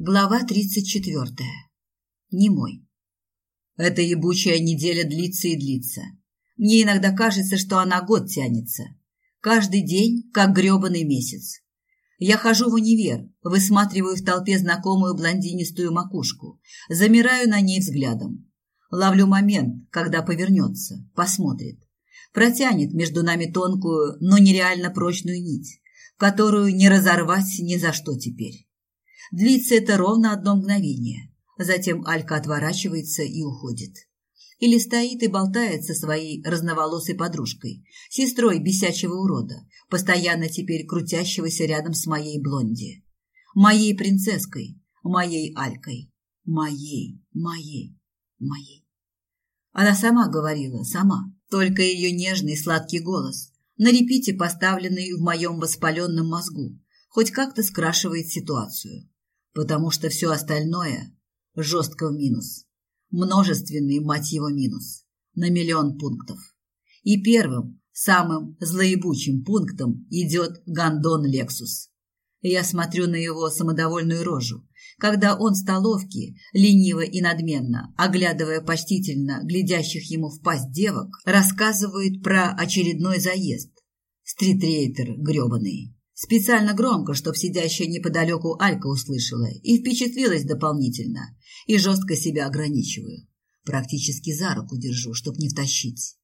Глава 34. Немой. Эта ебучая неделя длится и длится. Мне иногда кажется, что она год тянется. Каждый день, как грёбаный месяц. Я хожу в универ, высматриваю в толпе знакомую блондинистую макушку, замираю на ней взглядом. Ловлю момент, когда повернется, посмотрит. Протянет между нами тонкую, но нереально прочную нить, которую не разорвать ни за что теперь. Длится это ровно одно мгновение. Затем Алька отворачивается и уходит. Или стоит и болтает со своей разноволосой подружкой, сестрой бесячего урода, постоянно теперь крутящегося рядом с моей блонди. Моей принцесской, моей Алькой. Моей, моей, моей. Она сама говорила, сама. Только ее нежный сладкий голос, на репите поставленный в моем воспаленном мозгу, хоть как-то скрашивает ситуацию потому что все остальное жестко в минус. Множественный, мать его, минус. На миллион пунктов. И первым, самым злоебучим пунктом идет гондон Лексус. Я смотрю на его самодовольную рожу, когда он в столовке, лениво и надменно, оглядывая почтительно глядящих ему в пасть девок, рассказывает про очередной заезд. Стритрейтер грёбаный. Специально громко, чтоб сидящая неподалеку Алька услышала и впечатлилась дополнительно, и жестко себя ограничиваю. Практически за руку держу, чтоб не втащить.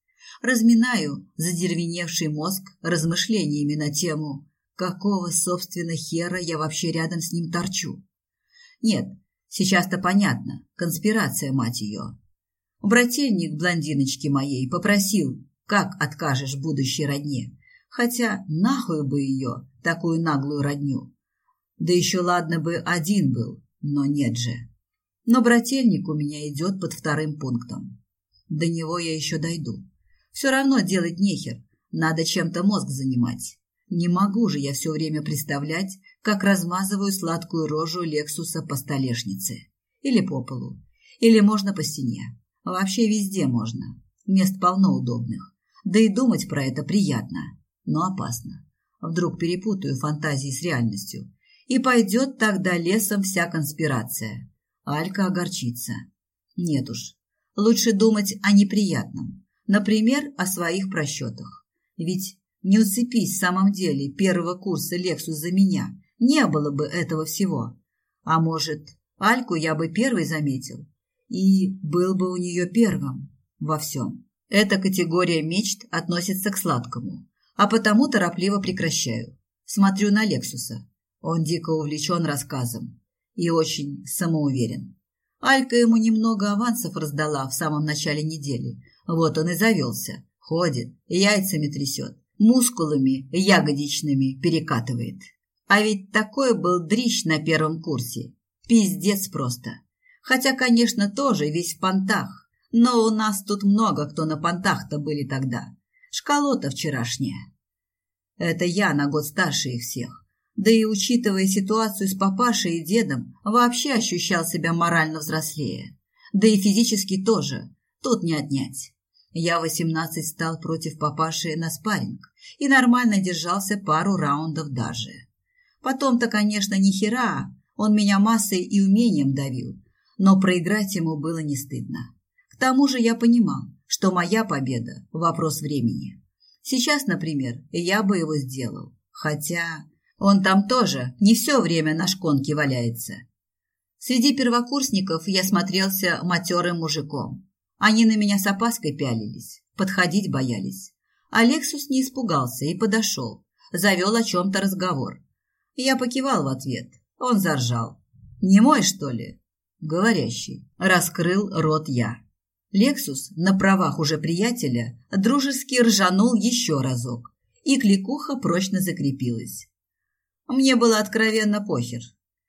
Разминаю задервеневший мозг размышлениями на тему «Какого, собственно, хера я вообще рядом с ним торчу?» Нет, сейчас-то понятно, конспирация, мать ее. Брательник блондиночки моей попросил, как откажешь будущей родне, Хотя нахуй бы ее, такую наглую родню. Да еще ладно бы один был, но нет же. Но брательник у меня идет под вторым пунктом. До него я еще дойду. Все равно делать нехер, надо чем-то мозг занимать. Не могу же я все время представлять, как размазываю сладкую рожу Лексуса по столешнице. Или по полу. Или можно по стене. Вообще везде можно. Мест полно удобных. Да и думать про это приятно но опасно. Вдруг перепутаю фантазии с реальностью. И пойдет тогда лесом вся конспирация. Алька огорчится. Нет уж. Лучше думать о неприятном. Например, о своих просчетах. Ведь не уцепись в самом деле первого курса Лексус за меня. Не было бы этого всего. А может, Альку я бы первый заметил. И был бы у нее первым во всем. Эта категория мечт относится к сладкому а потому торопливо прекращаю. Смотрю на Лексуса. Он дико увлечен рассказом и очень самоуверен. Алька ему немного авансов раздала в самом начале недели. Вот он и завелся. Ходит, яйцами трясет, мускулами ягодичными перекатывает. А ведь такой был дрищ на первом курсе. Пиздец просто. Хотя, конечно, тоже весь в понтах. Но у нас тут много кто на понтах-то были тогда. Шкалота вчерашняя. Это я на год старше их всех. Да и учитывая ситуацию с папашей и дедом, вообще ощущал себя морально взрослее. Да и физически тоже. Тут не отнять. Я восемнадцать стал против папаши на спарринг и нормально держался пару раундов даже. Потом-то, конечно, ни хера, он меня массой и умением давил, но проиграть ему было не стыдно. Тому же я понимал, что моя победа – вопрос времени. Сейчас, например, я бы его сделал. Хотя он там тоже не все время на шконке валяется. Среди первокурсников я смотрелся матерым мужиком. Они на меня с опаской пялились, подходить боялись. Алексус не испугался и подошел, завел о чем-то разговор. Я покивал в ответ, он заржал. «Не мой, что ли?» «Говорящий». Раскрыл рот я. Лексус на правах уже приятеля дружески ржанул еще разок, и кликуха прочно закрепилась. Мне было откровенно похер.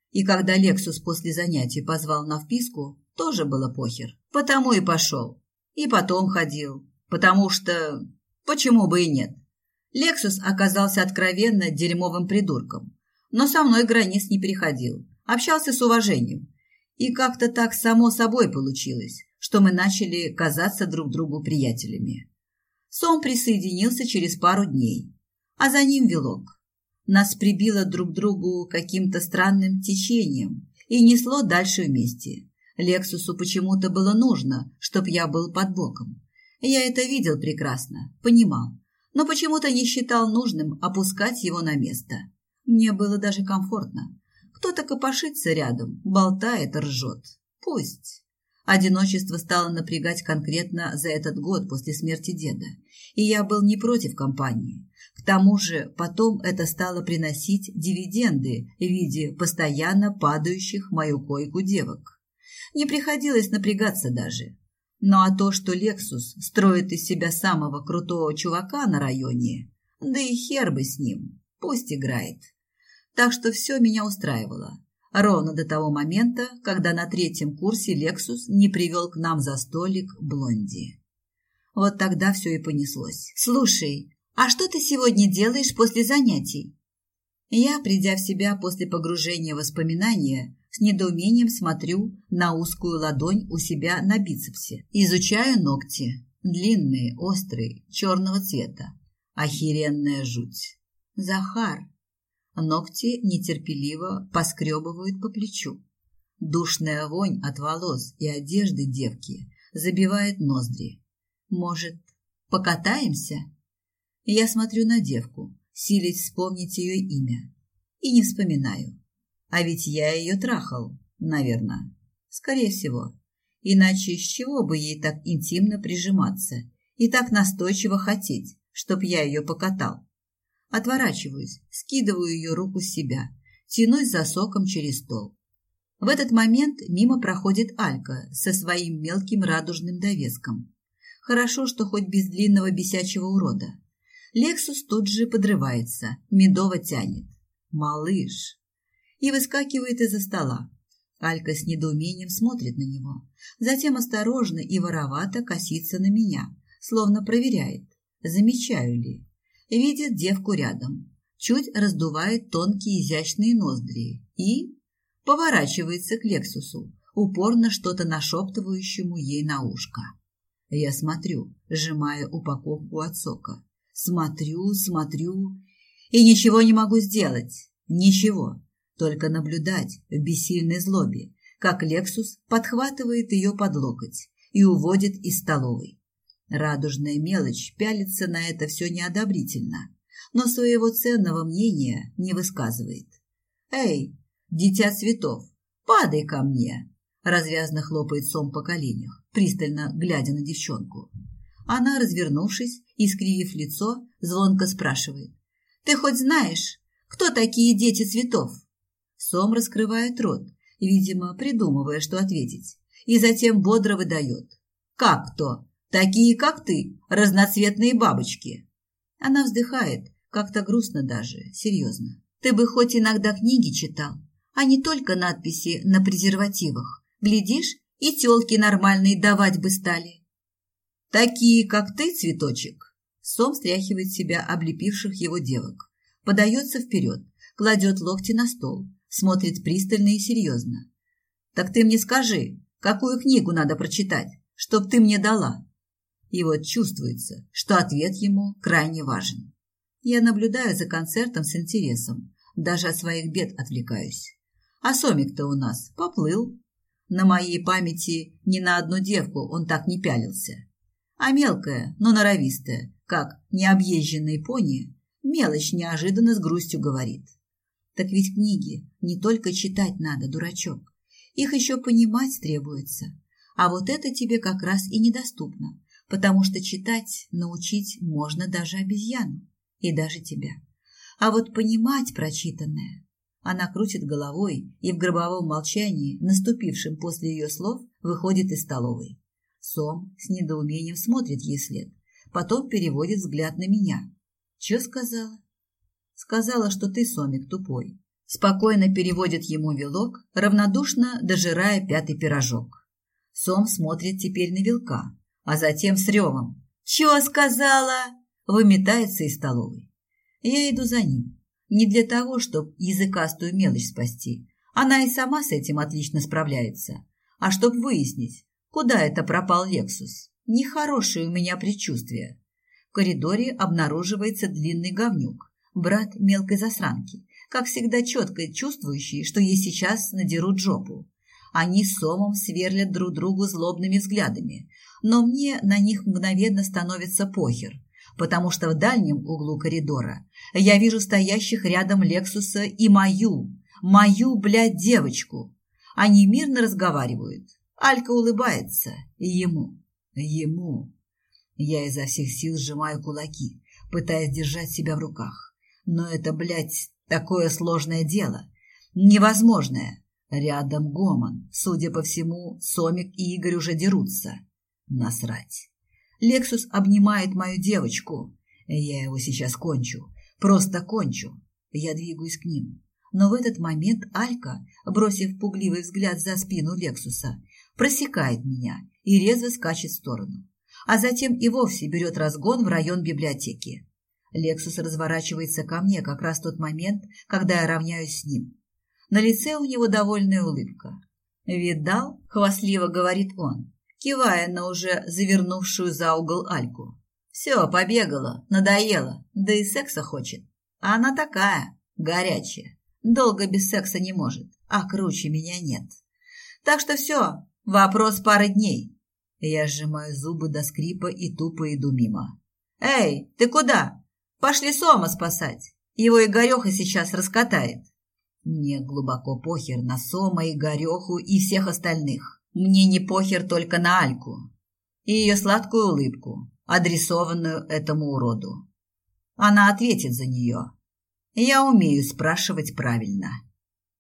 И когда Лексус после занятий позвал на вписку, тоже было похер. Потому и пошел. И потом ходил. Потому что... Почему бы и нет? Лексус оказался откровенно дерьмовым придурком. Но со мной границ не переходил. Общался с уважением. И как-то так само собой получилось, что мы начали казаться друг другу приятелями. Сом присоединился через пару дней, а за ним Вилок. Нас прибило друг к другу каким-то странным течением, и несло дальше вместе. Лексусу почему-то было нужно, чтоб я был под боком. Я это видел прекрасно, понимал, но почему-то не считал нужным опускать его на место. Мне было даже комфортно. Кто-то копошится рядом, болтает, ржет. Пусть. Одиночество стало напрягать конкретно за этот год после смерти деда, и я был не против компании. К тому же потом это стало приносить дивиденды в виде постоянно падающих в мою койку девок. Не приходилось напрягаться даже. Ну а то, что Лексус строит из себя самого крутого чувака на районе, да и хер бы с ним, пусть играет. Так что все меня устраивало. Ровно до того момента, когда на третьем курсе Лексус не привел к нам за столик Блонди. Вот тогда все и понеслось. «Слушай, а что ты сегодня делаешь после занятий?» Я, придя в себя после погружения в воспоминания, с недоумением смотрю на узкую ладонь у себя на бицепсе. Изучаю ногти. Длинные, острые, черного цвета. Охеренная жуть. Захар. Ногти нетерпеливо поскребывают по плечу. Душная вонь от волос и одежды девки забивает ноздри. Может, покатаемся? Я смотрю на девку, силясь вспомнить ее имя. И не вспоминаю. А ведь я ее трахал, наверное. Скорее всего. Иначе с чего бы ей так интимно прижиматься и так настойчиво хотеть, чтоб я ее покатал? Отворачиваюсь, скидываю ее руку с себя, тянусь за соком через стол. В этот момент мимо проходит Алька со своим мелким радужным довеском. Хорошо, что хоть без длинного бесячего урода. Лексус тут же подрывается, медово тянет. «Малыш!» и выскакивает из-за стола. Алька с недоумением смотрит на него, затем осторожно и воровато косится на меня, словно проверяет, замечаю ли. Видит девку рядом, чуть раздувает тонкие изящные ноздри и поворачивается к Лексусу, упорно что-то нашептывающему ей на ушко. Я смотрю, сжимая упаковку от сока. Смотрю, смотрю и ничего не могу сделать. Ничего только наблюдать в бессильной злобе, как Лексус подхватывает ее под локоть и уводит из столовой. Радужная мелочь пялится на это все неодобрительно, но своего ценного мнения не высказывает. «Эй, дитя цветов, падай ко мне!» развязно хлопает сом по коленях, пристально глядя на девчонку. Она, развернувшись и скривив лицо, звонко спрашивает. «Ты хоть знаешь, кто такие дети цветов?» Сом раскрывает рот, видимо, придумывая, что ответить, и затем бодро выдает. «Как кто? Такие, как ты, разноцветные бабочки!» Она вздыхает, как-то грустно даже, серьезно. «Ты бы хоть иногда книги читал, а не только надписи на презервативах. Глядишь, и тёлки нормальные давать бы стали». «Такие, как ты, цветочек!» Сом стряхивает себя облепивших его девок, подается вперед, кладет локти на стол, смотрит пристально и серьезно. «Так ты мне скажи, какую книгу надо прочитать, чтоб ты мне дала?» И вот чувствуется, что ответ ему крайне важен. Я наблюдаю за концертом с интересом, даже от своих бед отвлекаюсь. А Сомик-то у нас поплыл. На моей памяти ни на одну девку он так не пялился. А мелкая, но норовистая, как необъезженные пони, мелочь неожиданно с грустью говорит. Так ведь книги не только читать надо, дурачок. Их еще понимать требуется. А вот это тебе как раз и недоступно, потому что читать научить можно даже обезьяну и даже тебя. А вот понимать прочитанное... Она крутит головой и в гробовом молчании, наступившем после ее слов, выходит из столовой. Сом с недоумением смотрит ей след, потом переводит взгляд на меня. «Че сказала?» Сказала, что ты, Сомик, тупой. Спокойно переводит ему вилок, равнодушно дожирая пятый пирожок. Сом смотрит теперь на вилка, а затем с ревом. «Чего сказала?» Выметается из столовой. Я иду за ним. Не для того, чтобы языкастую мелочь спасти. Она и сама с этим отлично справляется. А чтобы выяснить, куда это пропал Лексус. Нехорошее у меня предчувствие. В коридоре обнаруживается длинный говнюк брат мелкой засранки, как всегда четко чувствующие, что ей сейчас надерут жопу. Они с Сомом сверлят друг другу злобными взглядами, но мне на них мгновенно становится похер, потому что в дальнем углу коридора я вижу стоящих рядом Лексуса и мою, мою, блядь, девочку. Они мирно разговаривают. Алька улыбается. Ему. Ему. Я изо всех сил сжимаю кулаки, пытаясь держать себя в руках. Но это, блядь, такое сложное дело. Невозможное. Рядом Гомон. Судя по всему, Сомик и Игорь уже дерутся. Насрать. Лексус обнимает мою девочку. Я его сейчас кончу. Просто кончу. Я двигаюсь к ним. Но в этот момент Алька, бросив пугливый взгляд за спину Лексуса, просекает меня и резво скачет в сторону. А затем и вовсе берет разгон в район библиотеки. Лексус разворачивается ко мне как раз в тот момент, когда я равняюсь с ним. На лице у него довольная улыбка. «Видал?» – хвастливо говорит он, кивая на уже завернувшую за угол Альку. «Все, побегала, надоело, да и секса хочет. А она такая, горячая, долго без секса не может, а круче меня нет. Так что все, вопрос пары дней». Я сжимаю зубы до скрипа и тупо иду мимо. «Эй, ты куда? Пошли Сома спасать. Его Игореха сейчас раскатает». Мне глубоко похер на Сома, Игореху и всех остальных. Мне не похер только на Альку и ее сладкую улыбку, адресованную этому уроду. Она ответит за нее. Я умею спрашивать правильно.